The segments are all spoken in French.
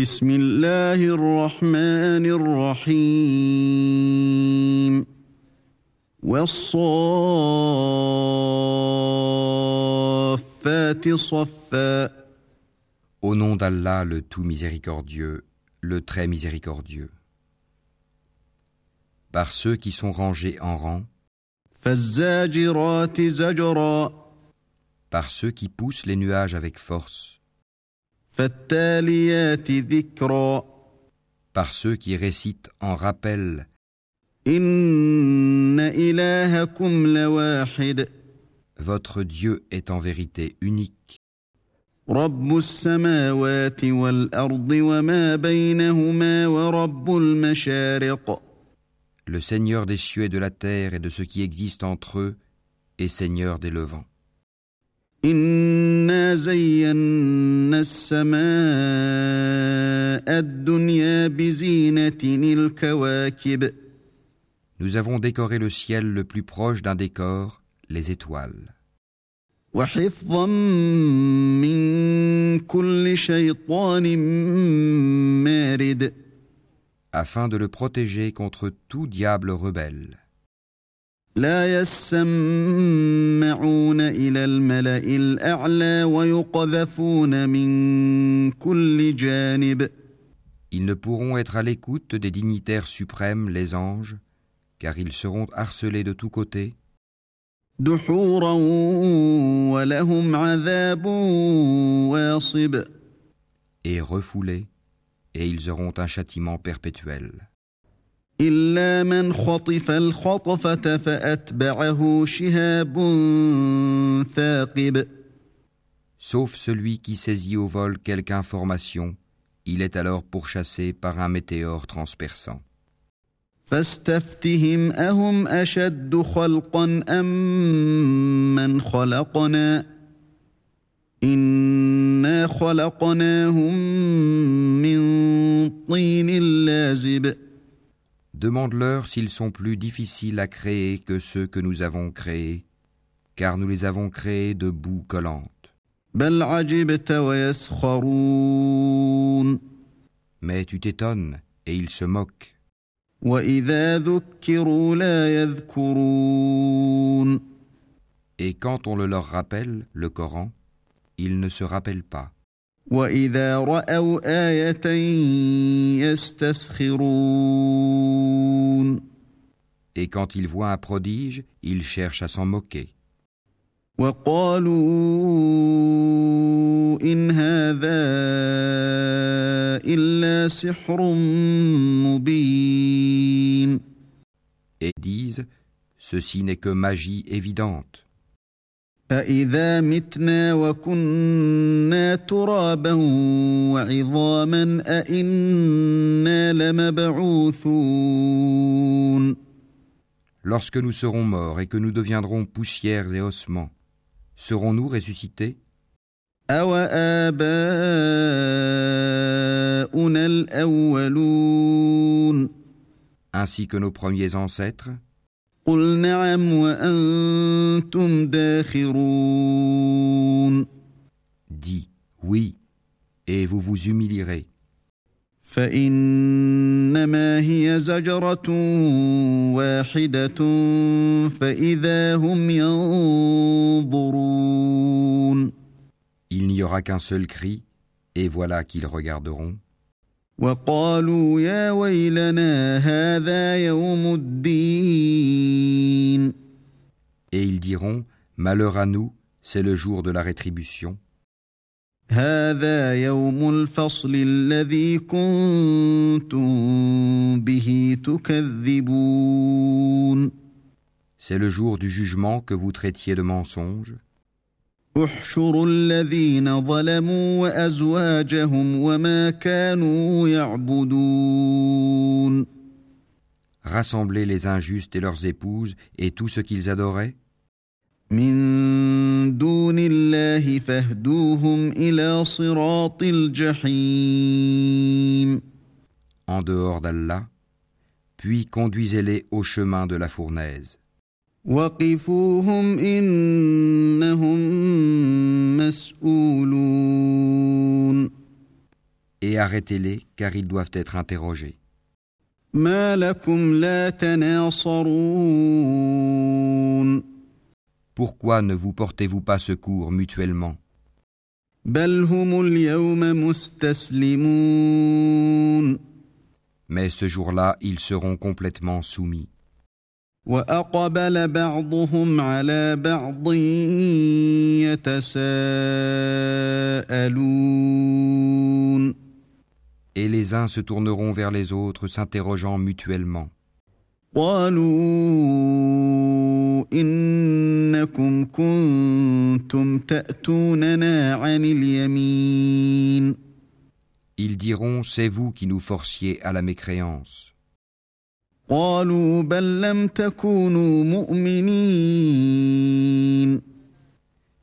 بسم الله الرحمن الرحيم والصافات صفا Au nom d'Allah, le tout miséricordieux, le très miséricordieux. Par ceux qui sont rangés en rang, فالزاجرات زجرا par ceux qui poussent les nuages avec force, فالتاليات ذكرا par ceux qui récitent en rappel إن إلهكم لواحد Votre Dieu est en vérité unique, رب السماوات والأرض وما بينهما ورب المشارق le Seigneur des cieux et de la terre et de ce qui existe entre eux, et Seigneur des levants. إنا زينا السماء الدنيا بزينة الكواكب Nous avons décoré le ciel le plus proche d'un décor, les étoiles, وحفظا من كل شيطان مارد afin de le protéger contre tout diable rebelle. لا يسمعون إلى الملأ الأعلى ويقذفون من كل جانب Ils ne pourront être à l'écoute des dignitaires suprêmes, les anges, car ils seront harcelés de tous côtés, دحورا ولهم عذاب واصب et refoulés, et ils auront un châtiment perpétuel. إلا من خطف الخطفة فأتبعه شهاب ثاقب Sauf celui qui saisit au vol quelque information, il est alors pourchassé par un météore transperçant. فاستفتهم أهم أشد خلقا أم من خلقنا إنا خلقناهم من طين لازب Demande-leur s'ils sont plus difficiles à créer que ceux que nous avons créés, car nous les avons créés de boue collante. Mais tu t'étonnes et ils se moquent. Et quand on le leur rappelle, le Coran, ils ne se rappellent pas. وإذا رأوا آية يستسخرون Et quand ils voient un prodige, ils cherchent à s'en moquer. وقالوا إن هذا إلا سحر مبين Et disent, ceci n'est que magie évidente. أإذا متنا وكنا ترابا وعظاما أإنا لمبعوثون Lorsque nous serons morts et que nous deviendrons poussière et ossements, serons-nous ressuscités أوآباؤنا الأولون ainsi que nos premiers ancêtres Dis, oui, et vous vous humilierez. Il n'y aura qu'un seul cri, et voilà qu'ils regarderont. وقالوا يا ويلنا هذا يوم الدين Et ils diront, Malheur à nous, c'est le jour de la rétribution. هذا يوم الفصل الذي كنتم به تكذبون C'est le jour du jugement que vous traitiez de mensonge. احشروا الذين ظلموا وازواجهم وما كانوا يعبدون Rassemblez les injustes et leurs épouses et tout ce qu'ils adoraient, من دون الله فاهدوهم الى صراط الجحيم en dehors d'Allah, puis conduisez-les au chemin de la fournaise. وقفوهم انهم مسؤولون Et arrêtez-les, car ils doivent être interrogés. ما لكم لا تناصرون Pourquoi ne vous portez-vous pas secours mutuellement بل هم اليوم مستسلمون Mais ce jour-là, ils seront complètement soumis. وأقبل بعضهم على بعض يتساءلون Et les uns se tourneront vers les autres, s'interrogeant mutuellement. قالوا إنكم كنتم تأتوننا عن اليمين Ils diront, c'est vous qui nous forciez à la mécréance. قالوا بل لم تكونوا مؤمنين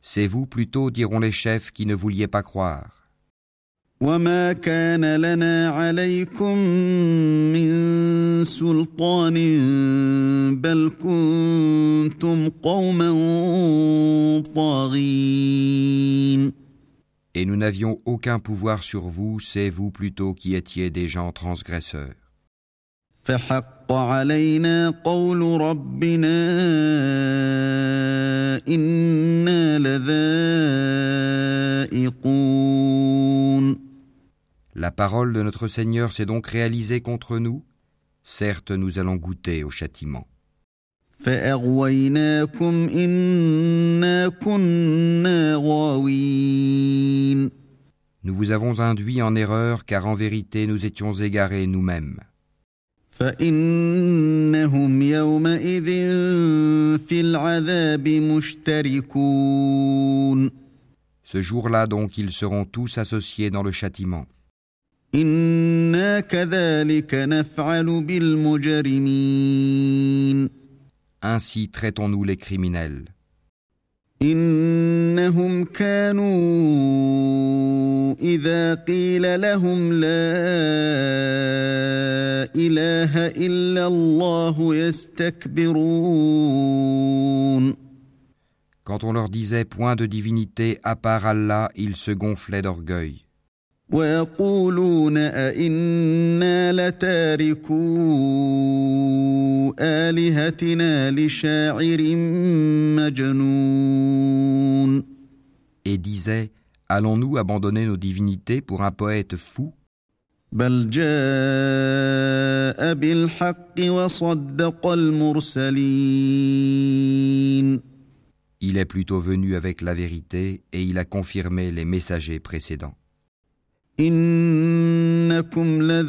C'est vous plutôt, diront les chefs, qui ne vouliez pas croire. وما كان لنا عليكم من سلطان بل كنتم قوما طاغين Et nous n'avions aucun pouvoir sur vous, c'est vous plutôt qui étiez des gens transgresseurs. فحق علينا قول ربنا إنا لذائقون La parole de notre Seigneur s'est donc réalisée contre nous. Certes, nous allons goûter au châtiment. فأغويناكم إنا كنا غاوين Nous vous avons induit en erreur car en vérité nous étions égarés nous-mêmes. فإنهم يومئذ في العذاب مشتركون Ce jour-là donc ils seront tous associés dans le châtiment. إنا كذلك نفعل بالمجرمين Ainsi traitons-nous les criminels. إنهم كانوا إذا قيل لهم لا إله إلا الله يستكبرون Quand on leur disait point de divinité à part Allah, ils se gonflaient d'orgueil. ويقولون أئنا لتاركو آلهتنا لشاعر مجنون Et disaient Allons-nous abandonner nos divinités pour un poète fou بل جاء بالحق وصدق المرسلين Il est plutôt venu avec la vérité et il a confirmé les messagers précédents. إنكم لذائق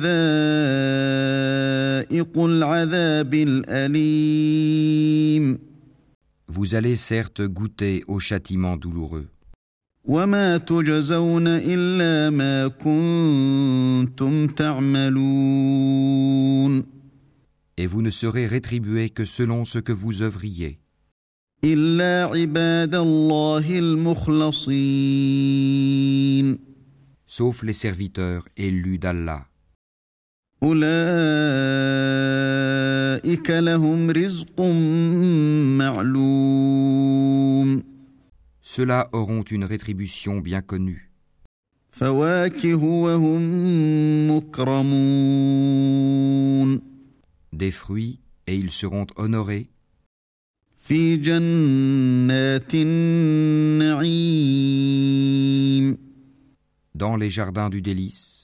العذاب الأليم Vous allez certes goûter au châtiment douloureux, وما تجزون إلا ما كنتم تعملون et vous ne serez rétribués que selon ce que vous œuvriez, إلا عباد الله المخلصين sauf les serviteurs élus d'Allah. أولئك لهم رزق معلوم Ceux-là auront une rétribution bien connue. فواكه وهم مكرمون Des fruits, et ils seront honorés في جنات النعيم dans les jardins du délice,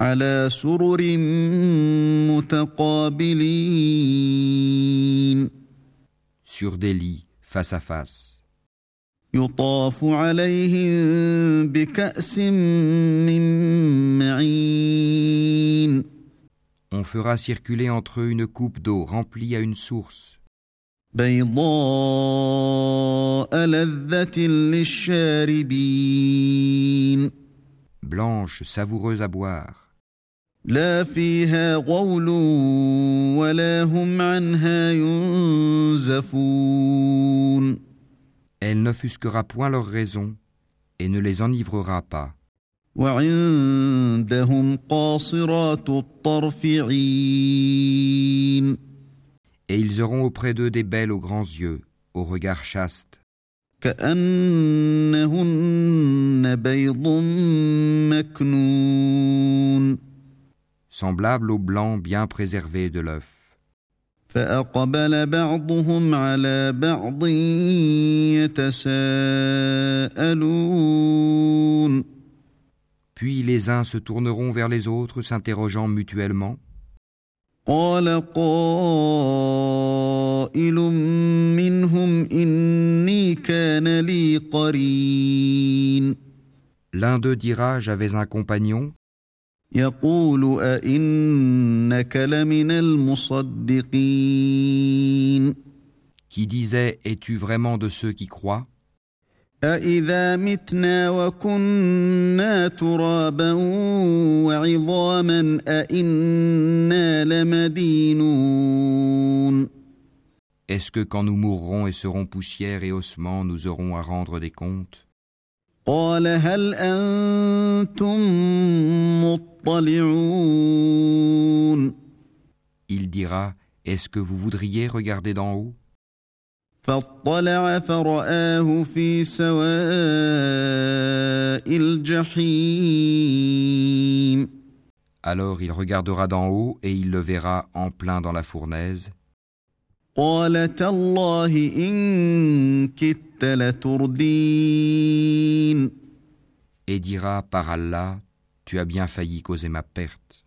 على سرر متقابلين sur des lits face à face. يطاف عليهم بكأس من معين On fera circuler entre eux une coupe d'eau remplie à une source, بيضاء لذة للشاربين blanche, savoureuse à boire. Elle n'offusquera point leur raison et ne les enivrera pas. Et ils auront auprès d'eux des belles aux grands yeux, au regard chaste semblable au blanc bien préservé de l'œuf. Puis les uns se tourneront vers les autres, s'interrogeant mutuellement. قال قائل منهم إني كان لي قرين L'un d'eux dira J'avais un compagnon يقول أئنك لمن المصدقين qui disait Es-tu vraiment de ceux qui croient أإذا متنا وكنا ترابا وعظاما أإنا لمدينون Est-ce que quand nous mourrons et serons poussière et ossements, nous aurons à rendre des comptes قال هل أنتم مطلعون Il dira Est-ce que vous voudriez regarder d'en haut فاطلع فرآه في سواء الجحيم Alors il regardera d'en haut et il le verra en plein dans la fournaise. قال تالله إن كدت لتردين et dira par Allah, tu as bien failli causer ma perte.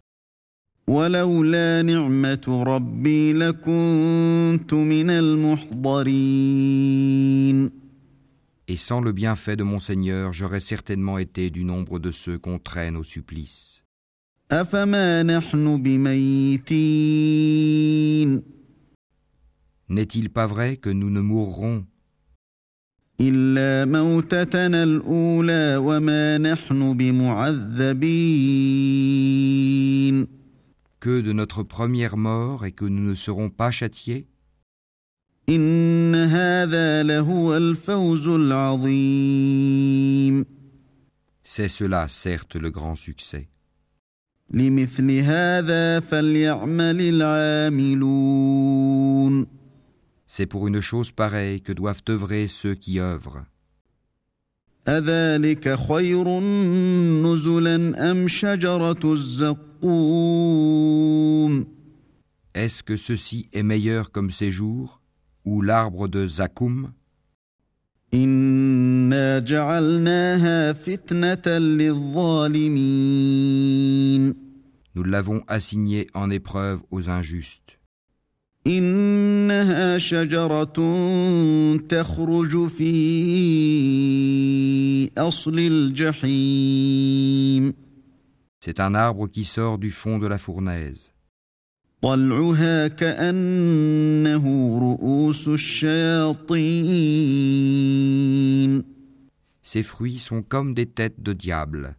Et sans le bienfait de mon Seigneur, j'aurais certainement été du nombre de ceux qu'on traîne au supplice. N'est-il pas vrai que nous ne mourrons « que de notre première mort et que nous ne serons pas châtiés إن هذا لهو الفوز العظيم C'est cela, certes, le grand succès. لمثل هذا فليعمل العاملون C'est pour une chose pareille que doivent œuvrer ceux qui œuvrent. أذلك خير نزلا أم شجرة الزقوم Est-ce que ceci est meilleur comme séjour ou l'arbre de Zakoum إنا جعلناها فتنة للظالمين Nous l'avons assigné en épreuve aux injustes. إنها شجرة تخرج في أصل الجحيم C'est un arbre qui sort du fond de la fournaise. Ses fruits sont comme des têtes de diable.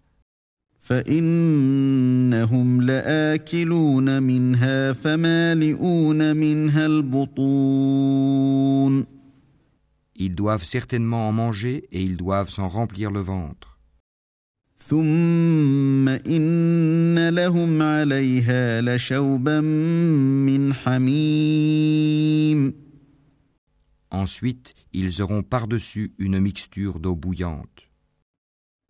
Ils doivent certainement en manger et ils doivent s'en remplir le ventre. ثم إن لهم عليها لشوبا من حميم Ensuite, ils auront par-dessus une mixture d'eau bouillante.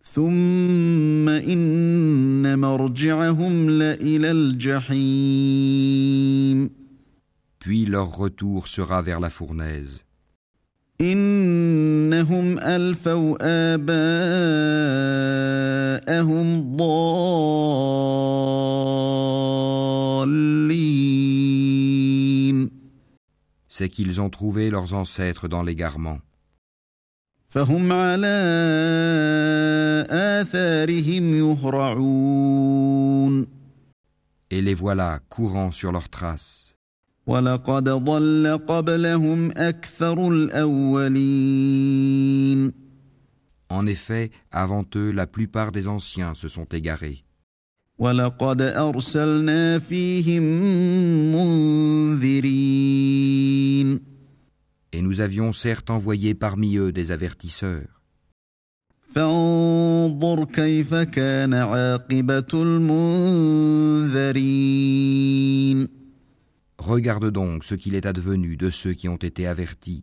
ثم إن مرجعهم لإلى الجحيم Puis leur retour sera vers la fournaise. إنهم ألفوا آباءهم ضالين C'est qu'ils ont trouvé leurs ancêtres dans l'égarement. فهم على آثارهم يهرعون Et les voilà courant sur leurs traces. ولقد ضل قبلهم أكثر الأولين En effet, avant eux, la plupart des anciens se sont égarés. ولقد أرسلنا فيهم منذرين Et nous avions certes envoyé parmi eux des avertisseurs. فانظر كيف كان عاقبة المنذرين Regarde donc ce qu'il est advenu de ceux qui ont été avertis.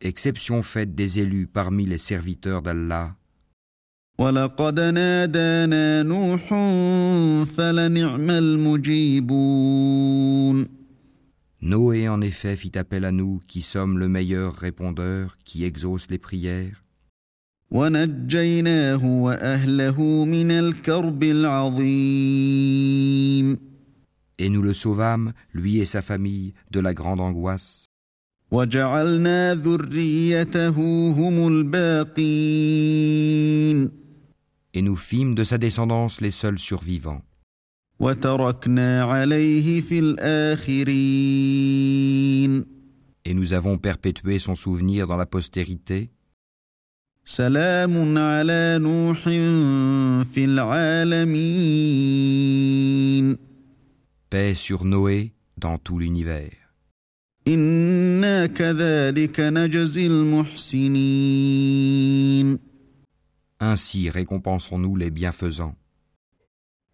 Exception faite des élus parmi les serviteurs d'Allah. Noé en effet fit appel à nous qui sommes le meilleur répondeur qui exauce les prières. Et nous le sauvâmes, lui et sa famille, de la grande angoisse. Et nous fîmes de sa descendance les seuls survivants. Et nous avons perpétué son souvenir dans la postérité. سلام على نوح في العالمين Paix sur Noé dans tout l'univers. إنا كذلك نجزي المحسنين Ainsi récompensons-nous les bienfaisants.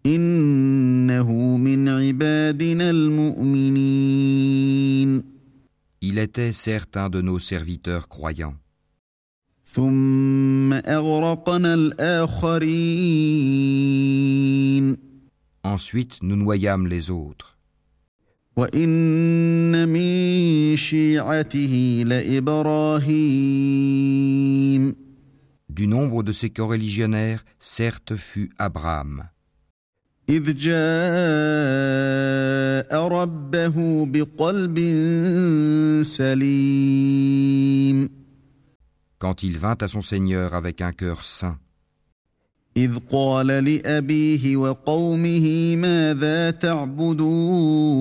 إنه من عبادنا المؤمنين Il était certain de nos serviteurs croyants. ثم أغرقنا الآخرين Ensuite, nous noyâmes les autres. وإن من شيعته لإبراهيم Du nombre de ces coreligionnaires, certes fut Abraham, إذ جاء ربه بقلب سليم quand il vint à son Seigneur avec un cœur saint, إذ قال لأبيه وقومه ماذا تعبدون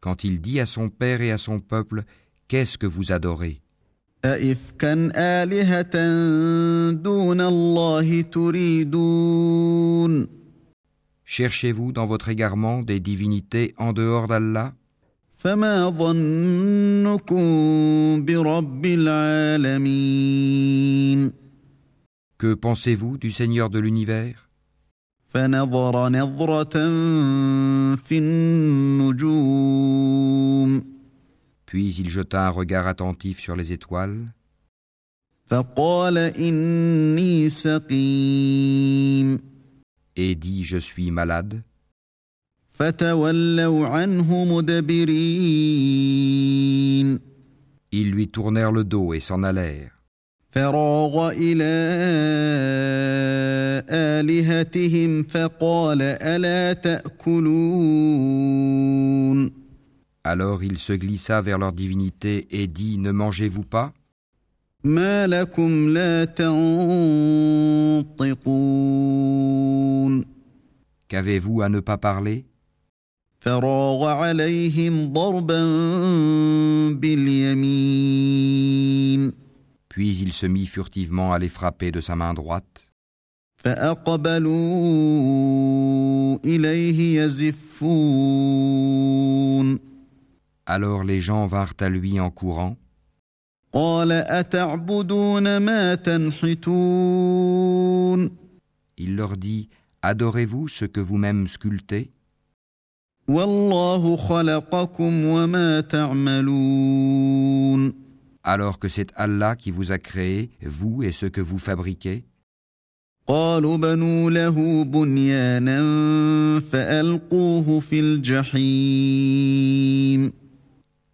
quand il dit à son père et à son peuple, Qu'est-ce que vous adorez أئفكا آلهة دون الله تريدون Cherchez-vous dans votre égarement des divinités en dehors d'Allah فما ظنكم برب العالمين Que pensez-vous du Seigneur de l'univers فنظر نظرة في النجوم Puis il jeta un regard attentif sur les étoiles, فقال إني سقيم et dit Je suis malade. Ils lui tournèrent le dos et s'en allèrent. Alors il se glissa vers leur divinité et dit Ne mangez-vous pas? Qu'avez-vous à ne pas parler? فراغ عليهم ضربا باليمين Puis il se mit furtivement à les frapper de sa main droite. فأقبلوا إليه يزفون Alors les gens vinrent à lui en courant. قال أتعبدون ما تنحتون Il leur dit Adorez-vous ce que vous-même sculptez Alors que c'est Allah qui vous a créé, vous et ce que vous fabriquez?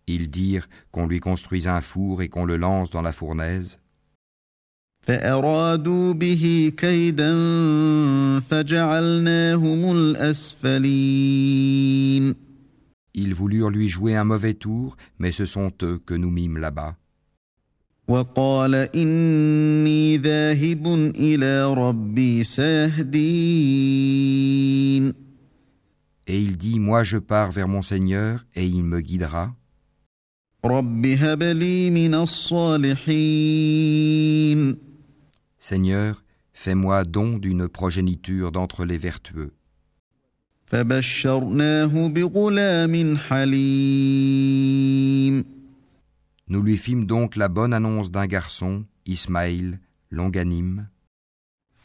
Ils dirent qu'on lui construise un four et qu'on le lance dans la fournaise. فأرادوا به كيدا فجعلناهم الأسفلين Ils voulurent lui jouer un mauvais tour, mais ce sont eux que nous mîmes là-bas. وقال إني ذاهب إلى ربي سيهدين Et il dit Moi je pars vers mon Seigneur et il me guidera. رب هب لي من الصالحين Seigneur, fais-moi don d'une progéniture d'entre les vertueux. Nous lui fîmes donc la bonne annonce d'un garçon, Ismaïl, longanime.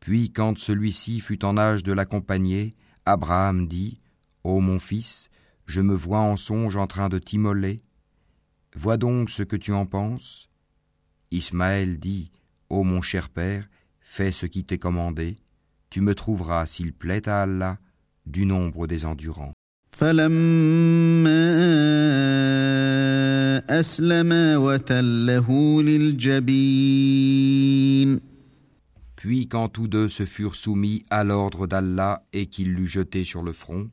Puis quand celui-ci fut en âge de l'accompagner, Abraham dit Ô mon fils, je me vois en songe en train de t'immoler. Vois donc ce que tu en penses. Ismaël dit Ô mon cher père, fais ce qui t'est commandé. Tu me trouveras, s'il plaît à Allah, du nombre des endurants. Puis quand tous deux se furent soumis à l'ordre d'Allah et qu'il l'eut jeté sur le front,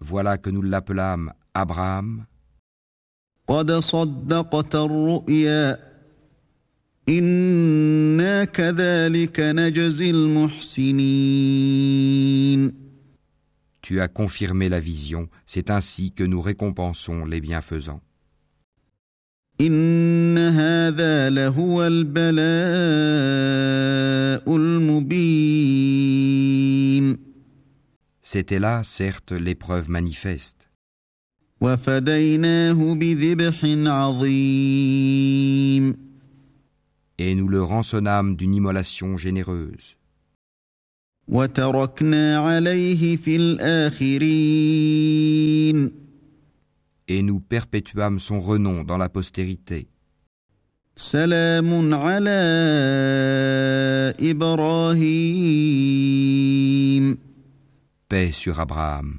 voilà que nous l'appelâmes Abraham. Tu as confirmé la vision, c'est ainsi que nous récompensons les bienfaisants. C'était là, certes, l'épreuve manifeste. Et nous le rançonnâmes d'une immolation généreuse. Et nous perpétuâmes son renom dans la postérité. Paix sur Abraham.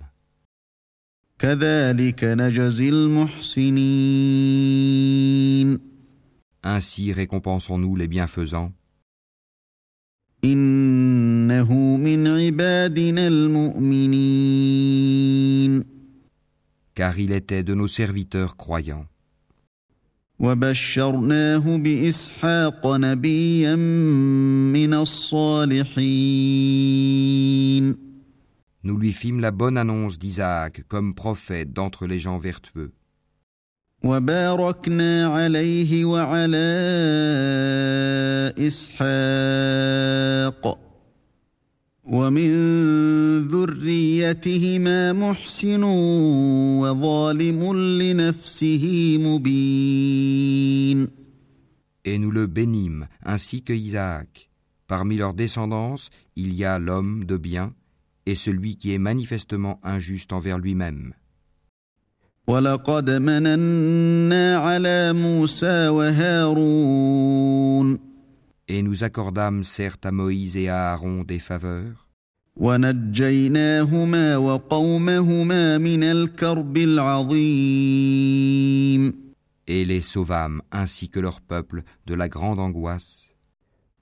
Ainsi récompensons-nous les bienfaisants. Car il était de nos serviteurs croyants. Nous lui fîmes la bonne annonce d'Isaac comme prophète d'entre les gens vertueux. وباركنا عليه وعلى إسحاق ومن ذريتهما محسن وظالم لنفسه مبين Et nous le bénîmes, ainsi que Isaac. Parmi leurs descendance, il y a l'homme de bien et celui qui est manifestement injuste envers lui-même. ولقد مننا على موسى وهارون Et nous accordâmes certes à Moïse et à Aaron des faveurs. ونجيناهما وقومهما من الكرب العظيم Et les sauvâmes ainsi que leur peuple de la grande angoisse.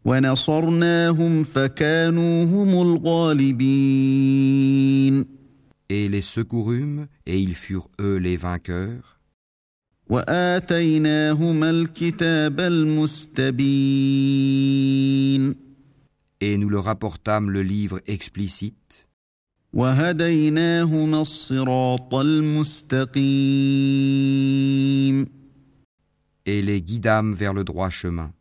ونصرناهم فكانوا هم الغالبين et les secourûmes, et ils furent eux les vainqueurs. Et nous leur apportâmes le livre explicite. Et les guidâmes vers le droit chemin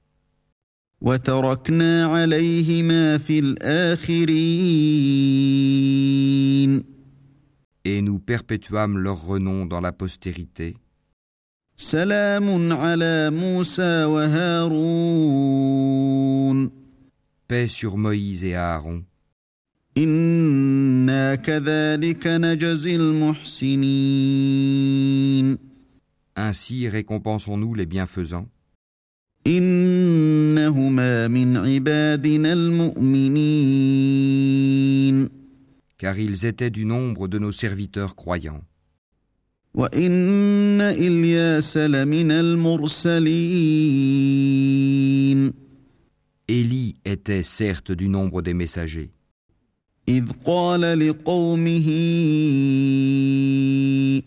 et nous perpétuâmes leur renom dans la postérité. Paix sur Moïse et Aaron. Ainsi récompensons-nous les bienfaisants car ils étaient du nombre de nos serviteurs croyants. Élie était certes du nombre des messagers. إذ قال لقومه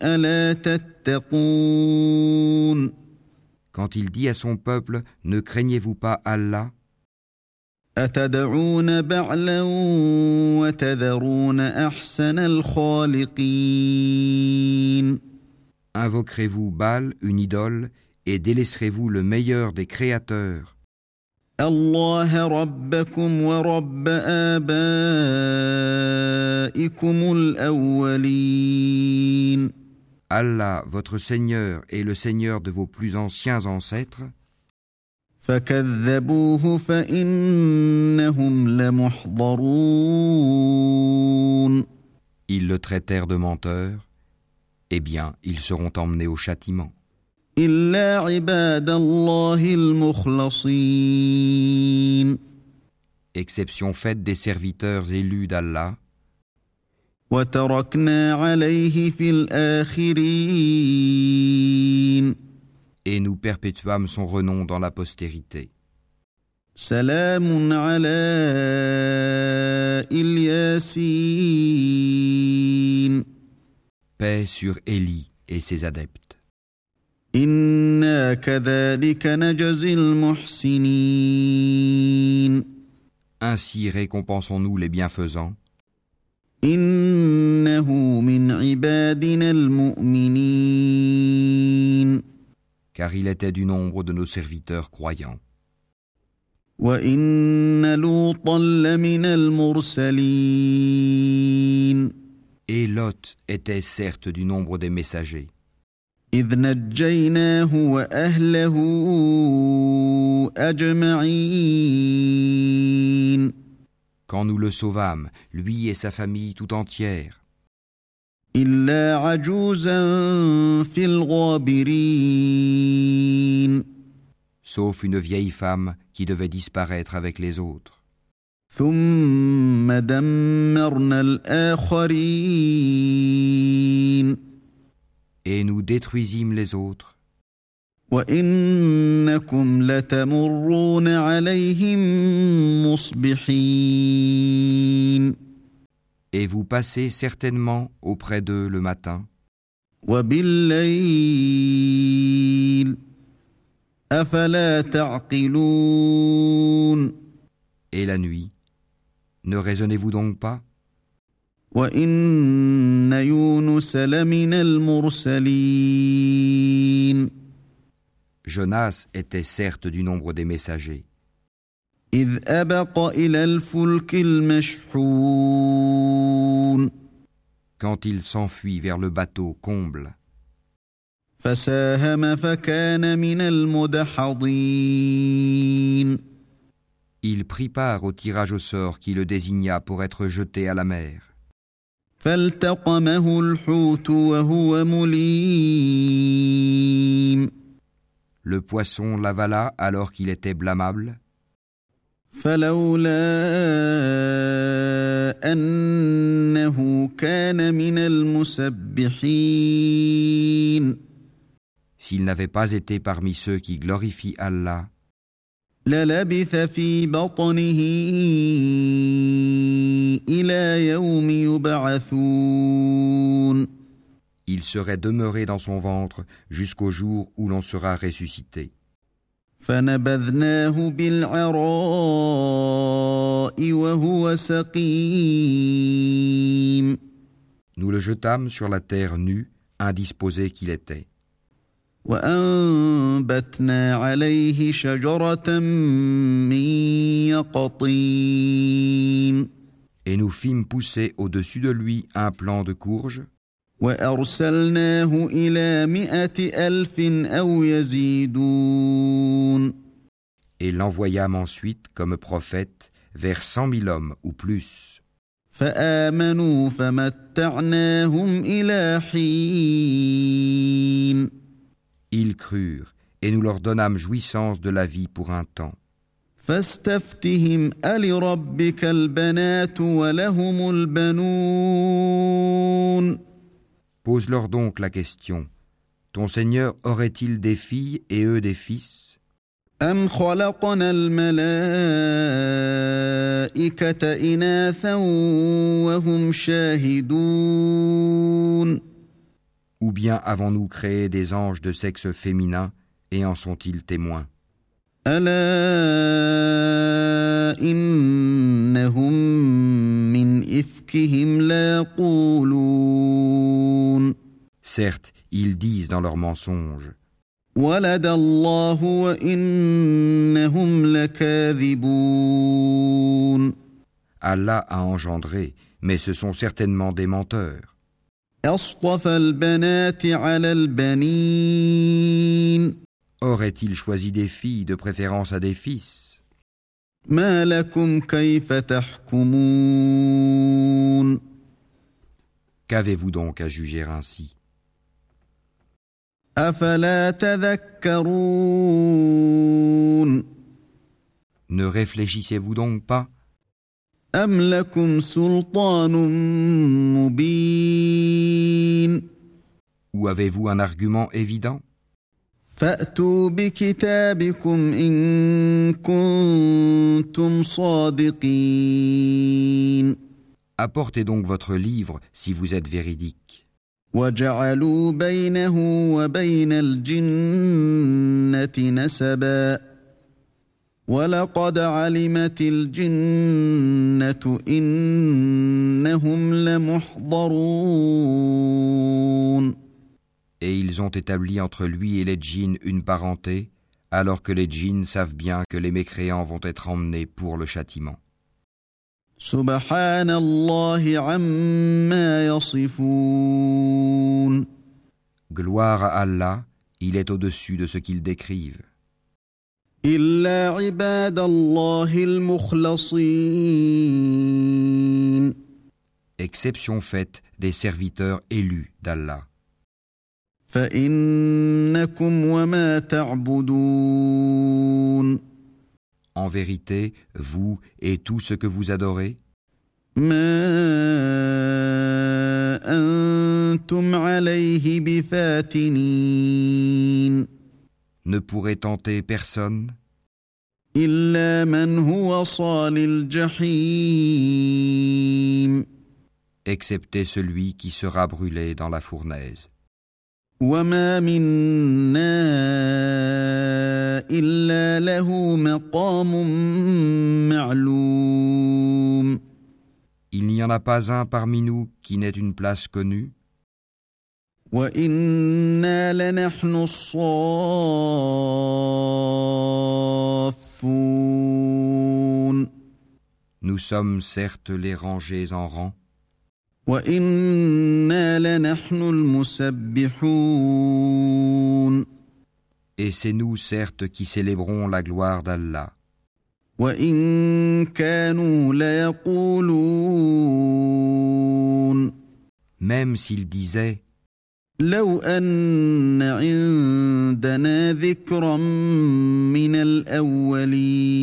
ألا تتقون Quand il dit à son peuple Ne craignez-vous pas Allah Invoquerez-vous Baal, une idole, et délaisserez-vous le meilleur des créateurs الله ربكم ورب آبائكم الأولين Allah, votre Seigneur, est le Seigneur de vos plus anciens ancêtres فكذبوه فإنهم لمحضرون Ils le traitèrent de menteur. Eh bien, ils seront emmenés au châtiment. إلا عباد الله المخلصين Exception faite des serviteurs élus d'Allah, وتركنا عليه في الآخرين et nous perpétuâmes son renom dans la postérité. Salam ala Ilyasin. Paix sur Élie et ses adeptes. Inna kadhalika najzil muhsinin. Ainsi récompensons-nous les bienfaisants. Innahu min ibadina al-mu'minin car il était du nombre de nos serviteurs croyants. Et Lot était certes du nombre des messagers. Quand nous le sauvâmes, lui et sa famille tout entière. إلا عجوزا في الغابرين sauf une vieille femme qui devait disparaître avec les autres. ثم دمرنا الآخرين Et nous détruisîmes les autres, وإنكم لتمرون عليهم مصبحين et vous passez certainement auprès d'eux le matin. Et la nuit, ne raisonnez-vous donc pas? Jonas était certes du nombre des messagers. Quand il s'enfuit vers le bateau comble, il prit part au tirage au sort qui le désigna pour être jeté à la mer. Le poisson l'avala alors qu'il était blâmable. فلولا أنه كان من المسبحين s'il n'avait pas été parmi ceux qui glorifient Allah, للبث في بطنه إلى يوم يبعثون il serait demeuré dans son ventre jusqu'au jour où l'on sera ressuscité. فنبذناه بالعراء وهو سقيم Nous le jetâmes sur la terre nue, indisposé qu'il était. وأنبتنا عليه شجرة من يقطين Et nous fîmes pousser au-dessus de lui un plant de courge, وأرسلناه إلى مائة ألف أو يزيدون et l'envoyâmes ensuite comme prophète vers cent mille hommes ou plus. فآمنوا فمتعناهم إلى حين Ils crurent, et nous leur donnâmes jouissance de la vie pour un temps. فاستفتهم ألربك البنات ولهم البنون Pose-leur donc la question. Ton Seigneur aurait-il des filles et eux des fils أم خلقنا الملائكة إناثا وهم شاهدون Ou bien avons-nous créé des anges de sexe féminin et en sont-ils témoins ألا إنهم من إفكهم ليقولون Certes, ils disent dans leurs mensonges. Allah a engendré, mais ce sont certainement des menteurs. Aurait-il choisi des filles de préférence à des fils? Qu'avez-vous donc à juger ainsi? Ne réfléchissez-vous donc pas. Ou avez-vous un argument évident? Apportez donc votre livre si vous êtes véridique. وجعلوا بينه وبين الجنة نسبا ولقد علمت الجنة إنهم لمحضرون Et ils ont établi entre lui et les djinns une parenté, alors que les djinns savent bien que les mécréants vont être emmenés pour le châtiment. Gloire à Allah, il est au-dessus de ce qu'ils décrivent. إلا عباد الله المخلصين Exception faite des serviteurs élus d'Allah. فإنكم وما تعبدون en vérité, vous et tout ce que vous adorez? ne pourrait tenter personne? excepté celui qui sera brûlé dans la fournaise. وما منا إلا له مقام معلوم Il n'y en a pas un parmi nous qui n'ait une place connue, وإنا لنحن الصافون nous sommes certes les rangés en rang, وإنا لنحن المسبحون et c'est nous certes qui célébrons la gloire d'Allah. وإن كانوا ليقولون Même s'ils disaient لو أن عندنا ذكرا من الأولين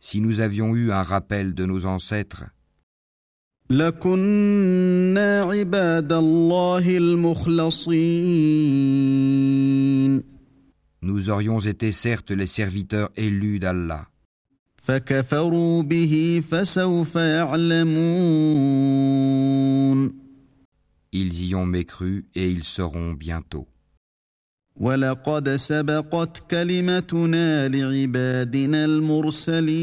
Si nous avions eu un rappel de nos ancêtres, لكنا عباد الله المخلصين nous aurions été certes les serviteurs élus d'Allah. فكفروا به فسوف يعلمون Ils y ont mécru et ils seront bientôt. ولقد سبقت كلمتنا لعبادنا المرسلين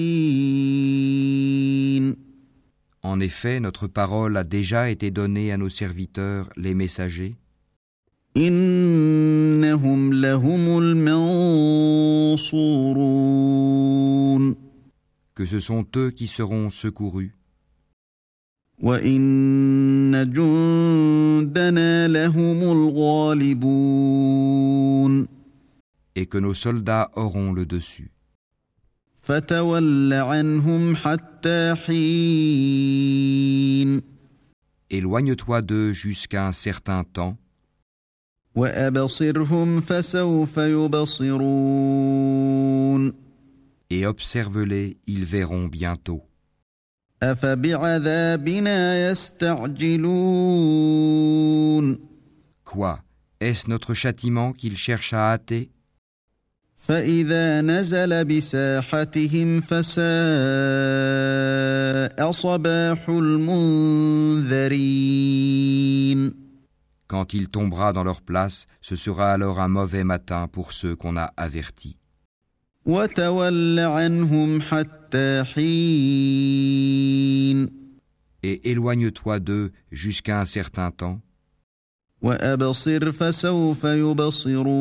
En effet, notre parole a déjà été donnée à nos serviteurs, les messagers. Que ce sont eux qui seront secourus. Et que nos soldats auront le dessus. Éloigne-toi d'eux jusqu'à un certain temps. Et observe-les, ils verront bientôt. Quoi? Est-ce notre châtiment qu'ils cherchent à hâter? فإذا نزل بساحتهم فساء صباح المنذرين Quand il tombera dans leur place, ce sera alors un mauvais matin pour ceux qu'on a avertis. وتول عنهم حتى حين Et éloigne-toi d'eux jusqu'à un certain temps, وأبصر فسوف يبصرون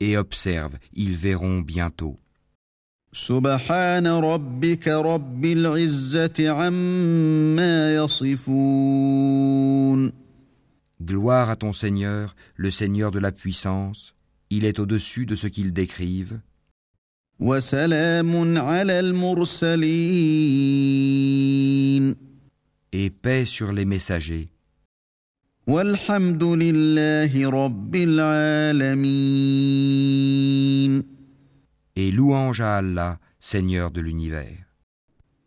et observe, ils verront bientôt. Gloire à ton Seigneur, le Seigneur de la puissance, il est au-dessus de ce qu'ils décrivent. Et paix sur les messagers et louange à Allah, Seigneur de l'univers.